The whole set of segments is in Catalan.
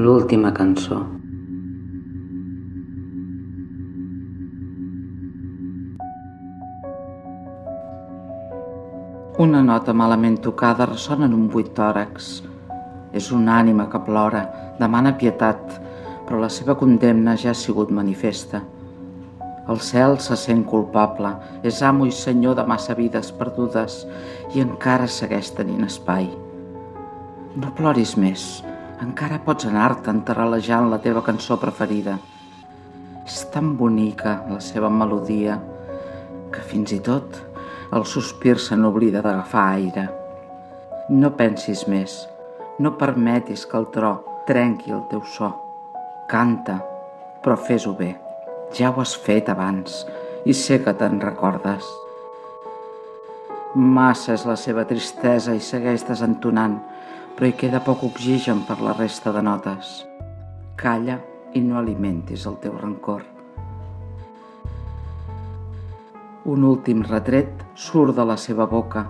L'última cançó. Una nota malament tocada ressona en un buit tòrax. És una ànima que plora, demana pietat, però la seva condemna ja ha sigut manifesta. El cel se sent culpable, és amo i senyor de massa vides perdudes i encara segueix tenint espai. No ploris més, encara pots anar-te'n terralejant la teva cançó preferida. És tan bonica la seva melodia que fins i tot el sospir se n'oblida d'agafar aire. No pensis més, no permetis que el tro trenqui el teu so. Canta, però fes-ho bé. Ja ho has fet abans i sé que te'n recordes. Massa és la seva tristesa i segueix desentonant, però hi queda poc oxigen per la resta de notes. Calla i no alimentis el teu rancor. Un últim retret surt de la seva boca.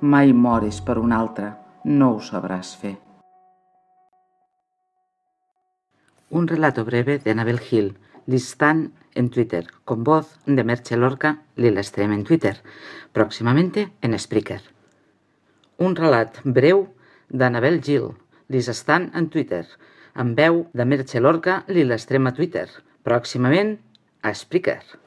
Mai moris per un altre, no ho sabràs fer. Un relato breve de Anabel Hill, Listán en Twitter, con voz de Merche Lorca, Lila Stream en Twitter, próximamente en Spreaker. Un relat breu d'Anabel Gil, Listan en Twitter, amb veu de Merche Lorca, Lila Stream a Twitter, pròximament a Spreaker.